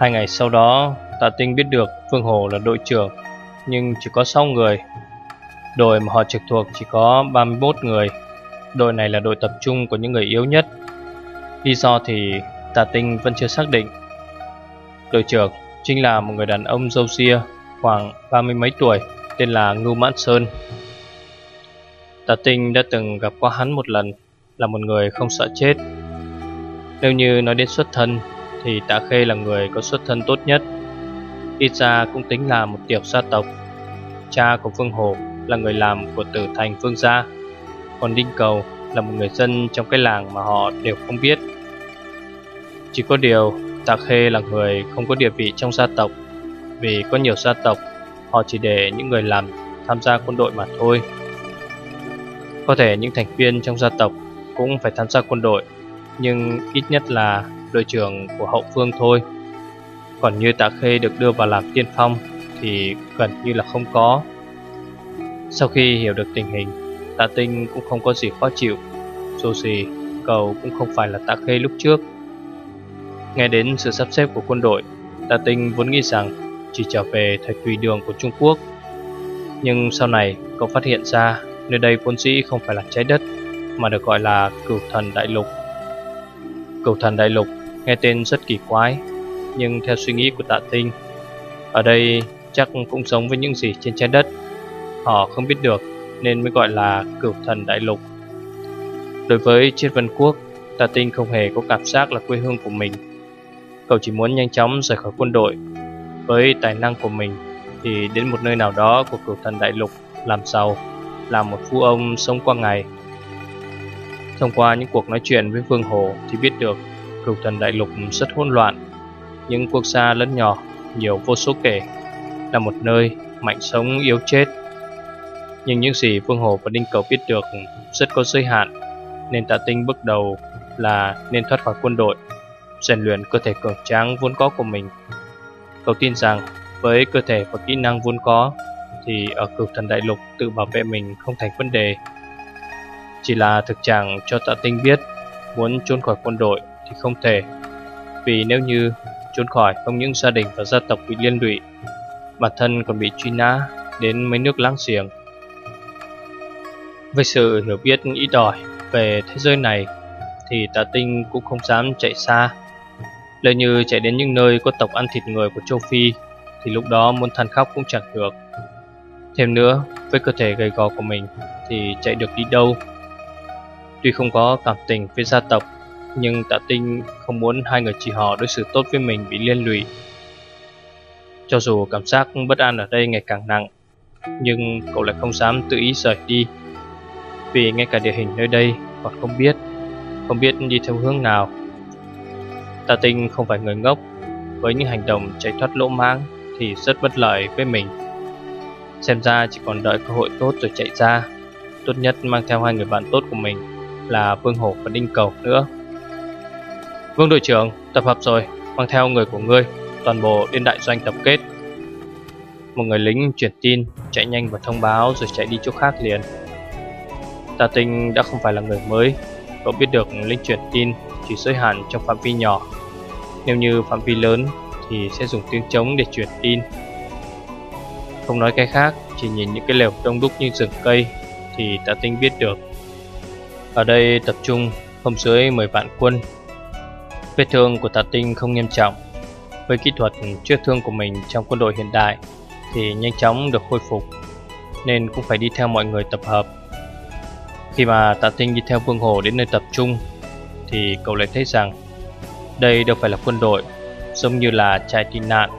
Hai ngày sau đó, Tạ Tinh biết được Phương Hồ là đội trưởng, nhưng chỉ có 6 người. Đội mà họ trực thuộc chỉ có 31 người. Đội này là đội tập trung của những người yếu nhất. Lý do thì Tạ Tinh vẫn chưa xác định. Đội trưởng chính là một người đàn ông dâu ria, khoảng ba mươi mấy tuổi, tên là Ngưu Mãn Sơn. Tạ Tinh đã từng gặp qua hắn một lần, là một người không sợ chết. Nếu như nói đến xuất thân thì Tạ Khê là người có xuất thân tốt nhất. Ít ra cũng tính là một tiểu gia tộc. Cha của Phương Hồ là người làm của tử thành Phương Gia, còn Đinh Cầu là một người dân trong cái làng mà họ đều không biết. Chỉ có điều Tạ Khê là người không có địa vị trong gia tộc, vì có nhiều gia tộc họ chỉ để những người làm tham gia quân đội mà thôi. Có thể những thành viên trong gia tộc cũng phải tham gia quân đội, nhưng ít nhất là đội trưởng của hậu phương thôi. Còn như tạ khê được đưa vào làm tiên phong Thì gần như là không có. Sau khi hiểu được tình hình, Tạ tinh cũng không có gì khó chịu. Dù gì cầu cũng không phải là tạ khê lúc trước. Nghe đến sự sắp xếp của quân đội, Tạ tinh vốn nghĩ rằng Chỉ trở về thời tùy đường của Trung Quốc. Nhưng sau này, cậu phát hiện ra Nơi đây vốn dĩ không phải là trái đất, Mà được gọi là cửu thần đại lục. Cửu thần đại lục Nghe tên rất kỳ quái, Nhưng theo suy nghĩ của tạ tinh, Ở đây chắc cũng giống với những gì trên trái đất. Họ không biết được Nên mới gọi là cửu thần đại lục. Đối với Triết Vân Quốc, Tạ tinh không hề có cảm giác là quê hương của mình. Cậu chỉ muốn nhanh chóng rời khỏi quân đội. Với tài năng của mình, Thì đến một nơi nào đó của cửu thần đại lục Làm giàu Làm một phu ông sống qua ngày. Thông qua những cuộc nói chuyện với Vương Hồ Thì biết được cửu thần đại lục rất hỗn loạn. Những quốc gia lớn nhỏ, nhiều vô số kể Là một nơi mạnh sống yếu chết. Nhưng những gì Vương Hồ và Đinh Cầu biết được rất có giới hạn Nên tạ tinh bước đầu là nên thoát khỏi quân đội rèn luyện cơ thể cường tráng vốn có của mình. Cậu tin rằng với cơ thể và kỹ năng vốn có Thì ở cực thần đại lục tự bảo vệ mình không thành vấn đề. Chỉ là thực trạng cho tạ tinh biết Muốn trốn khỏi quân đội thì không thể. Vì nếu như trốn khỏi không những gia đình và gia tộc bị liên lụy Bản thân còn bị truy nã đến mấy nước láng giềng. Với sự hiểu biết ít đòi về thế giới này Thì tạ tinh cũng không dám chạy xa. Lỡ như chạy đến những nơi có tộc ăn thịt người của châu Phi Thì lúc đó muốn than khóc cũng chẳng được. Thêm nữa, với cơ thể gầy gò của mình Thì chạy được đi đâu? Tuy không có cảm tình với gia tộc nhưng tạ tinh không muốn hai người chị họ đối xử tốt với mình bị liên lụy. Cho dù cảm giác bất an ở đây ngày càng nặng, Nhưng cậu lại không dám tự ý rời đi. Vì ngay cả địa hình nơi đây còn không biết Không biết đi theo hướng nào. Tạ tinh không phải người ngốc, Với những hành động chạy thoát lỗ mãng Thì rất bất lợi với mình. Xem ra chỉ còn đợi cơ hội tốt rồi chạy ra. Tốt nhất mang theo hai người bạn tốt của mình Là Vương Hổ và Đinh Cầu nữa. Vương đội trưởng, tập hợp rồi, mang theo người của ngươi, toàn bộ đến đại doanh tập kết. Một người lính truyền tin, chạy nhanh và thông báo rồi chạy đi chỗ khác liền. Tà tinh đã không phải là người mới, cậu biết được lính truyền tin chỉ giới hạn trong phạm vi nhỏ. Nếu như phạm vi lớn thì sẽ dùng tiếng trống để truyền tin. Không nói cái khác, chỉ nhìn những cái lều đông đúc như rừng cây thì tà tinh biết được. Ở đây tập trung không dưới 10 vạn quân Vết thương của Tạ Tinh không nghiêm trọng. Với kỹ thuật chữa thương của mình trong quân đội hiện đại Thì nhanh chóng được khôi phục, Nên cũng phải đi theo mọi người tập hợp. Khi mà Tạ Tinh đi theo Vương Hồ đến nơi tập trung, Thì cậu lại thấy rằng Đây đâu phải là quân đội, Giống như là trại tị nạn.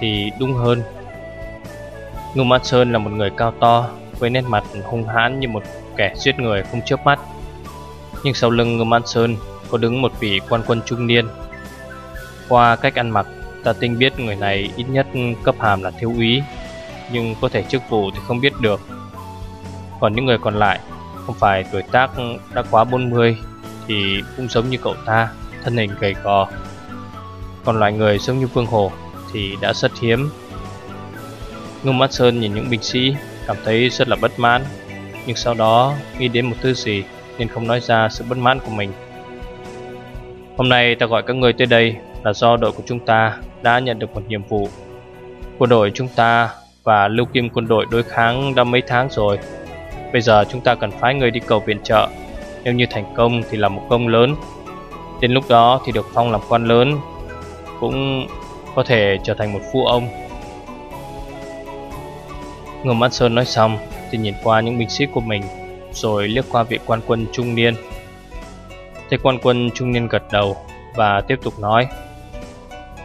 Thì đúng hơn. Ngô Mát Sơn là một người cao to, Với nét mặt hung hãn như một kẻ giết người không chớp mắt. Nhưng sau lưng Ngô Mát Sơn có đứng một vị quan quân trung niên Qua cách ăn mặc, ta tinh biết người này ít nhất cấp hàm là thiếu úy, nhưng có thể chức vụ thì không biết được. Còn những người còn lại, không phải tuổi tác đã quá 40 thì cũng giống như cậu ta, thân hình gầy gò. Còn loại người giống như Vương Hồ thì đã rất hiếm. Ngô Mắt Sơn nhìn những binh sĩ cảm thấy rất là bất mãn, nhưng sau đó nghĩ đến một thứ gì nên không nói ra sự bất mãn của mình. Hôm nay ta gọi các người tới đây là do đội của chúng ta đã nhận được một nhiệm vụ. Quân đội chúng ta và lưu kim quân đội đối kháng đã mấy tháng rồi. Bây giờ chúng ta cần phái người đi cầu viện trợ. Nếu như thành công thì là một công lớn. Đến lúc đó thì được phong làm quan lớn, cũng có thể trở thành một phu ông. Ngô Mãn Sơn nói xong thì nhìn qua những binh sĩ của mình rồi liếc qua vị quan quân trung niên thế quan quân trung niên gật đầu và tiếp tục nói,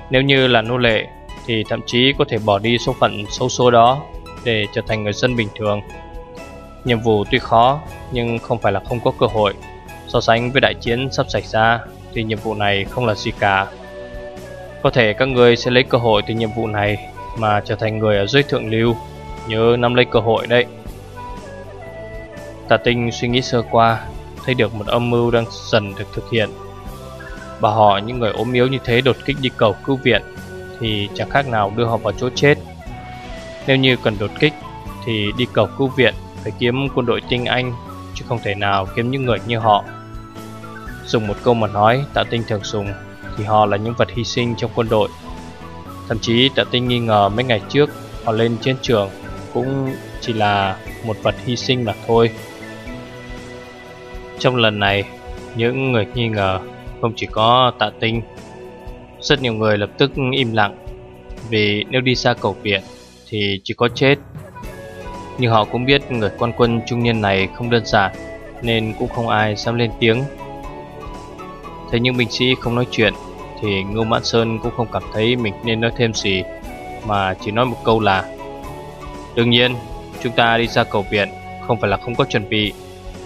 Nếu như là nô lệ thì thậm chí có thể bỏ đi số phận xấu số đó để trở thành người dân bình thường. Nhiệm vụ tuy khó nhưng không phải là không có cơ hội. So sánh với đại chiến sắp xảy ra thì nhiệm vụ này không là gì cả. Có thể các người sẽ lấy cơ hội từ nhiệm vụ này mà trở thành người ở dưới thượng lưu. Nhớ nắm lấy cơ hội đấy. Tà tinh suy nghĩ sơ qua Thấy được một âm mưu đang dần được thực hiện. Bà họ những người ốm yếu như thế đột kích đi cầu cứu viện Thì chẳng khác nào đưa họ vào chỗ chết. Nếu như cần đột kích Thì đi cầu cứu viện Phải kiếm quân đội tinh anh, Chứ không thể nào kiếm những người như họ. Dùng một câu mà nói, Tạ tinh thường dùng, Thì họ là những vật hy sinh trong quân đội. Thậm chí tạ tinh nghi ngờ mấy ngày trước, Họ lên chiến trường Cũng chỉ là một vật hy sinh mà thôi trong lần này, những người nghi ngờ không chỉ có tạ tinh Rất nhiều người lập tức im lặng. Vì nếu đi xa cầu viện thì chỉ có chết. Nhưng họ cũng biết người quan quân trung niên này không đơn giản Nên cũng không ai dám lên tiếng. Thấy những binh sĩ không nói chuyện Thì Ngô Mãn Sơn cũng không cảm thấy mình nên nói thêm gì Mà chỉ nói một câu là Đương nhiên, chúng ta đi ra cầu viện Không phải là không có chuẩn bị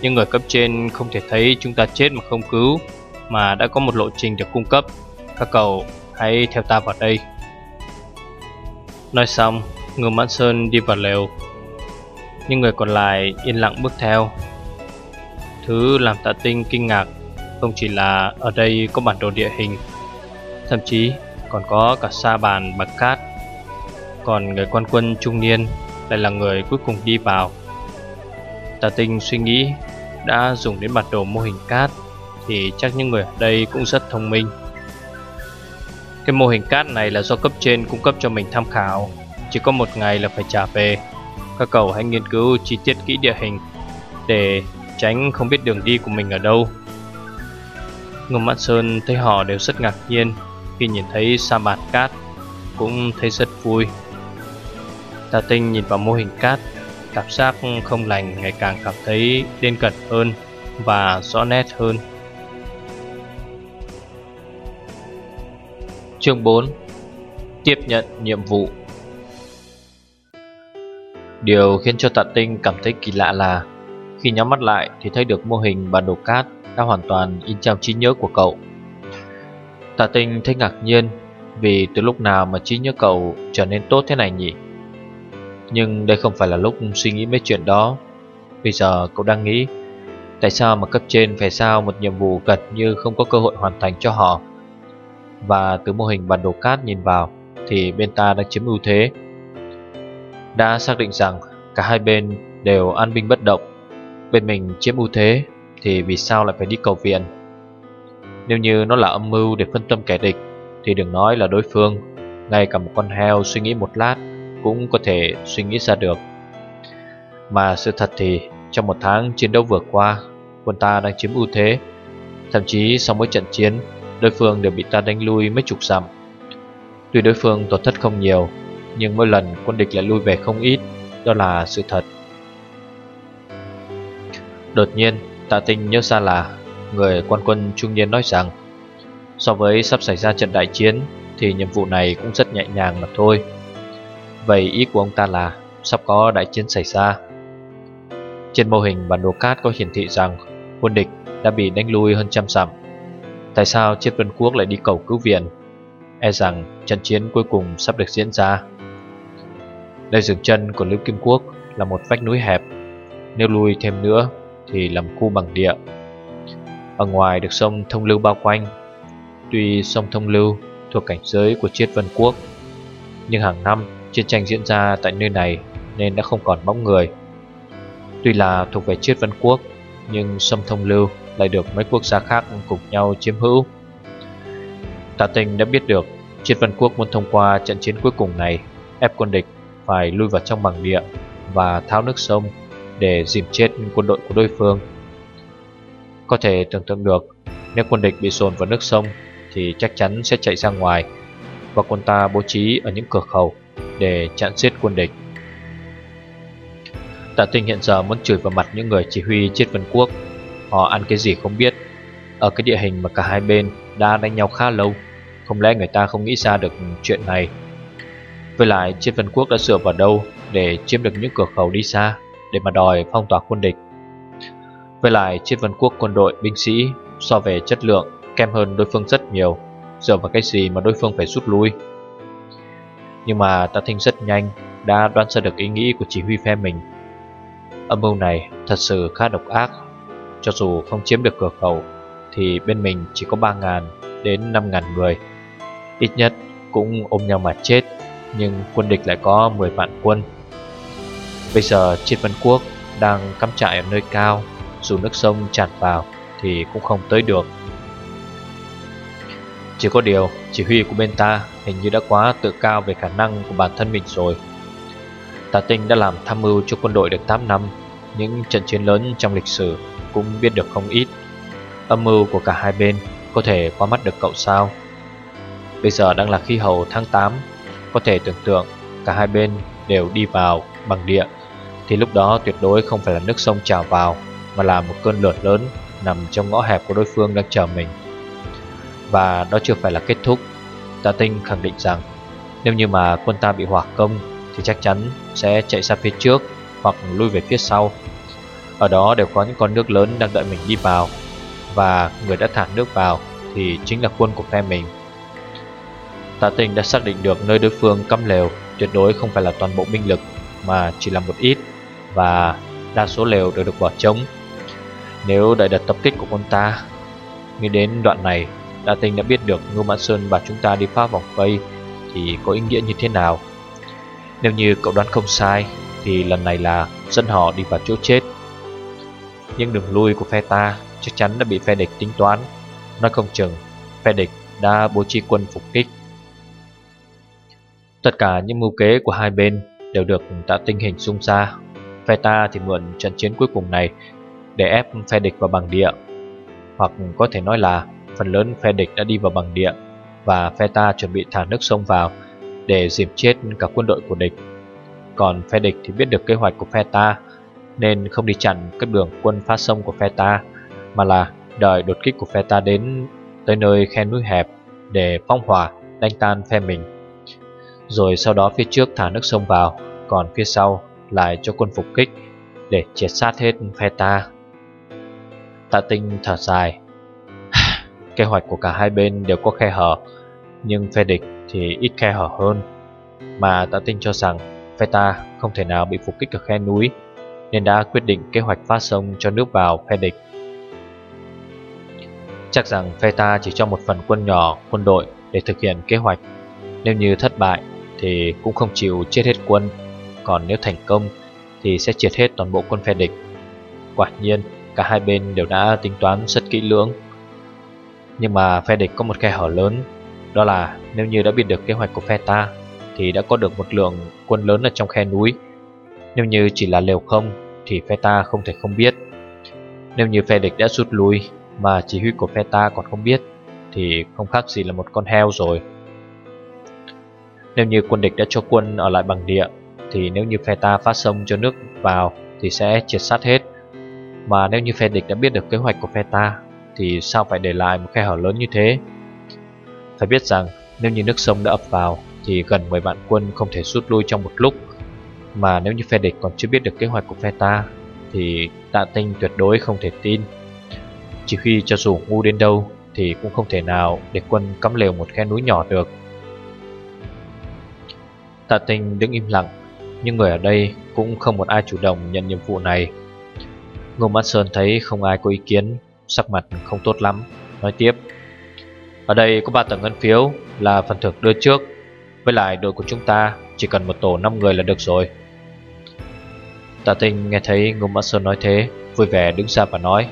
nhưng người cấp trên không thể thấy chúng ta chết mà không cứu, Mà đã có một lộ trình được cung cấp. Các cậu hãy theo ta vào đây. Nói xong người Mãn Sơn đi vào lều. Nhưng người còn lại yên lặng bước theo. Thứ làm tạ tinh kinh ngạc Không chỉ là ở đây có bản đồ địa hình, Thậm chí còn có cả sa bàn bạc cát. Còn người quan quân trung niên lại là người cuối cùng đi vào. Tạ tinh suy nghĩ đã dùng đến bản đồ mô hình cát thì chắc những người ở đây cũng rất thông minh. Cái mô hình cát này là do cấp trên cung cấp cho mình tham khảo, chỉ có một ngày là phải trả về. Các cậu hãy nghiên cứu chi tiết kỹ địa hình để tránh không biết đường đi của mình ở đâu. Ngô Mãn Sơn thấy họ đều rất ngạc nhiên khi nhìn thấy sa mạc cát, cũng thấy rất vui. Tà Tinh nhìn vào mô hình cát cảm giác không lành, ngày càng cảm thấy đến cận hơn và rõ nét hơn. Chương 4 Tiếp nhận nhiệm vụ Điều khiến cho tạ tinh cảm thấy kỳ lạ là, Khi nhắm mắt lại thì thấy được mô hình bản đồ cát đã hoàn toàn in trong trí nhớ của cậu Tạ tinh thấy ngạc nhiên vì từ lúc nào mà trí nhớ cậu trở nên tốt thế này nhỉ? Nhưng đây không phải là lúc suy nghĩ mấy chuyện đó. Bây giờ cậu đang nghĩ, Tại sao mà cấp trên phải sao một nhiệm vụ gần như không có cơ hội hoàn thành cho họ? Và từ mô hình bản đồ cát nhìn vào, Thì bên ta đang chiếm ưu thế. Đã xác định rằng cả hai bên đều an binh bất động. Bên mình chiếm ưu thế, Thì vì sao lại phải đi cầu viện? Nếu như nó là âm mưu để phân tâm kẻ địch, Thì đừng nói là đối phương, Ngay cả một con heo suy nghĩ một lát cũng có thể suy nghĩ ra được. Mà sự thật thì trong một tháng chiến đấu vừa qua, quân ta đang chiếm ưu thế. Thậm chí sau mỗi trận chiến, đối phương đều bị ta đánh lui mấy chục dặm. Tuy đối phương tổn thất không nhiều, nhưng mỗi lần quân địch lại lui về không ít, đó là sự thật. Đột nhiên, tạ tinh nhớ ra là người quan quân trung niên nói rằng so với sắp xảy ra trận đại chiến thì nhiệm vụ này cũng rất nhẹ nhàng mà thôi. Vậy ý của ông ta là, sắp có đại chiến xảy ra. Trên mô hình bản đồ cát có hiển thị rằng quân địch đã bị đánh lui hơn trăm dặm. Tại sao Chiết Vân Quốc lại đi cầu cứu viện? E rằng trận chiến cuối cùng sắp được diễn ra Nơi dừng chân của Lưu Kim Quốc là một vách núi hẹp Nếu lui thêm nữa thì làm khu bằng địa Ở ngoài được sông Thông Lưu bao quanh Tuy sông Thông Lưu thuộc cảnh giới của Triết Vân Quốc, Nhưng hàng năm chiến tranh diễn ra tại nơi này nên đã không còn bóng người. Tuy là thuộc về Triết Văn Quốc, Nhưng Sâm Thông Lưu lại được mấy quốc gia khác cùng nhau chiếm hữu. Tạ Tinh đã biết được Triết Văn Quốc muốn thông qua trận chiến cuối cùng này, ép quân địch phải lui vào trong bằng địa và tháo nước sông để dìm chết quân đội của đối phương. Có thể tưởng tượng được, nếu quân địch bị dồn vào nước sông thì chắc chắn sẽ chạy ra ngoài và quân ta bố trí ở những cửa khẩu để chặn giết quân địch. Tạ Tinh hiện giờ muốn chửi vào mặt những người chỉ huy Triết Vân Quốc. Họ ăn cái gì không biết. Ở cái địa hình mà cả hai bên đã đánh nhau khá lâu, không lẽ người ta không nghĩ ra được chuyện này với lại Triết Vân Quốc đã sửa vào đâu để chiếm được những cửa khẩu đi xa để mà đòi phong tỏa quân địch. Với lại Triết Vân Quốc quân đội binh sĩ so về chất lượng kém hơn đối phương rất nhiều, dựa vào cái gì mà đối phương phải rút lui. Nhưng mà ta Thinh rất nhanh đã đoán ra được ý nghĩ của chỉ huy phe mình. Âm mưu này thật sự khá độc ác. Cho dù không chiếm được cửa khẩu thì bên mình chỉ có 3.000 đến 5.000 người. Ít nhất cũng ôm nhau mà chết nhưng quân địch lại có 10 vạn quân. Bây giờ Triết văn Quốc đang cắm trại ở nơi cao, dù nước sông tràn vào thì cũng không tới được. Chỉ có điều, chỉ huy của bên ta hình như đã quá tự cao về khả năng của bản thân mình rồi. Tà Tinh đã làm tham mưu cho quân đội được 8 năm, những trận chiến lớn trong lịch sử cũng biết được không ít. Âm mưu của cả hai bên có thể qua mắt được cậu sao? Bây giờ đang là khí hậu tháng 8 có thể tưởng tượng cả hai bên đều đi vào bằng địa Thì lúc đó tuyệt đối không phải là nước sông trào vào Mà là một cơn lượt lớn nằm trong ngõ hẹp của đối phương đang chờ mình Và đó chưa phải là kết thúc Tạ Tinh khẳng định rằng Nếu như mà quân ta bị hỏa công Thì chắc chắn sẽ chạy ra phía trước Hoặc lui về phía sau Ở đó đều có những con nước lớn đang đợi mình đi vào Và người đã thả nước vào Thì chính là quân của phe mình Tạ Tinh đã xác định được nơi đối phương cắm lều tuyệt đối không phải là toàn bộ binh lực mà chỉ là một ít và đa số lều đều được bỏ trống. Nếu đợi đợt tập kích của quân ta, nghĩ đến đoạn này, Đa Tinh đã biết được Ngô Mãn Sơn và chúng ta đi phá vòng vây thì có ý nghĩa như thế nào. Nếu như cậu đoán không sai thì lần này là dân họ đi vào chỗ chết. Nhưng đường lui của phe ta chắc chắn đã bị phe địch tính toán. Nói không chừng, phe địch đã bố trí quân phục kích Tất cả những mưu kế của hai bên đều được tạ tinh hình xung ra. Phe ta thì mượn trận chiến cuối cùng này để ép phe địch vào bằng địa. Hoặc có thể nói là phần lớn phe địch đã đi vào bằng địa và phe ta chuẩn bị thả nước sông vào để dìm chết cả quân đội của địch. Còn phe địch thì biết được kế hoạch của phe ta nên không đi chặn các đường quân phá sông của phe ta, mà là đợi đột kích của phe ta đến tới nơi khe núi hẹp để phong hỏa, đánh tan phe mình. Rồi sau đó phía trước thả nước sông vào, Còn phía sau lại cho quân phục kích Để triệt sát hết phe ta Tạ tinh thở dài Kế hoạch của cả hai bên đều có khe hở, Nhưng phe địch thì ít khe hở hơn. Mà tạ tinh cho rằng Phe ta không thể nào bị phục kích ở khe núi, Nên đã quyết định kế hoạch phá sông cho nước vào phe địch. Chắc rằng phe ta chỉ cho một phần quân nhỏ, quân đội để thực hiện kế hoạch. Nếu như thất bại thì cũng không chịu chết hết quân, Còn nếu thành công thì sẽ triệt hết toàn bộ quân phe địch. Quả nhiên, cả hai bên đều đã tính toán rất kỹ lưỡng. Nhưng mà phe địch có một khe hở lớn, Đó là nếu như đã biết được kế hoạch của phe ta, Thì đã có được một lượng quân lớn ở trong khe núi. Nếu như chỉ là lều không, thì phe ta không thể không biết. Nếu như phe địch đã rút lui mà chỉ huy của phe ta còn không biết, Thì không khác gì là một con heo rồi. Nếu như quân địch đã cho quân ở lại bằng địa, Thì nếu như phe ta phát sông cho nước vào, Thì sẽ triệt sát hết. Mà nếu như phe địch đã biết được kế hoạch của phe ta thì sao phải để lại một khe hở lớn như thế? Phải biết rằng, nếu như nước sông đã ập vào, Thì gần 10 vạn quân không thể rút lui trong một lúc. Mà nếu như phe địch còn chưa biết được kế hoạch của phe ta, Thì tạ tinh tuyệt đối không thể tin. Chỉ khi cho dù ngu đến đâu, Thì cũng không thể nào để quân cắm lều một khe núi nhỏ được. Tạ Tinh đứng im lặng, Nhưng người ở đây cũng không một ai chủ động nhận nhiệm vụ này. Ngô Mát Sơn thấy không ai có ý kiến Sắc mặt không tốt lắm. Nói tiếp, Ở đây có ba tầng ngân phiếu Là phần thưởng đưa trước. Với lại đội của chúng ta, Chỉ cần một tổ 5 người là được rồi. Tạ Tinh nghe thấy Ngô Mã Sơn nói thế, Vui vẻ đứng ra và nói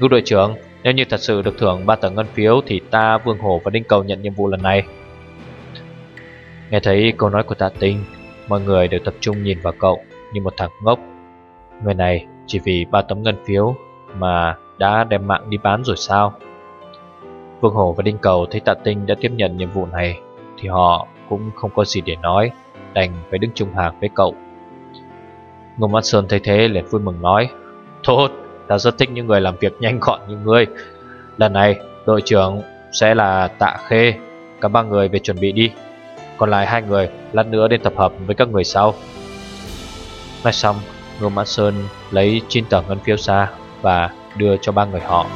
Ngô đội trưởng, Nếu như thật sự được thưởng ba tầng ngân phiếu Thì ta, Vương Hổ và Đinh Cầu nhận nhiệm vụ lần này. Nghe thấy câu nói của tạ tinh, Mọi người đều tập trung nhìn vào cậu Như một thằng ngốc. Người này chỉ vì ba tấm ngân phiếu Mà đã đem mạng đi bán rồi sao? Vương Hổ và Đinh Cầu thấy tạ tinh đã tiếp nhận nhiệm vụ này Thì họ cũng không có gì để nói Đành phải đứng chung hàng với cậu. Ngô Mát Sơn thấy thế liền vui mừng nói Tốt, ta rất thích những người làm việc nhanh gọn như ngươi. Lần này đội trưởng sẽ là Tạ Khê. Cả ba người về chuẩn bị đi. Còn lại hai người lát nữa đến tập hợp với các người sau. Nói xong Ngô Mã Sơn lấy 9 tờ ngân phiếu ra Và đưa cho ba người họ.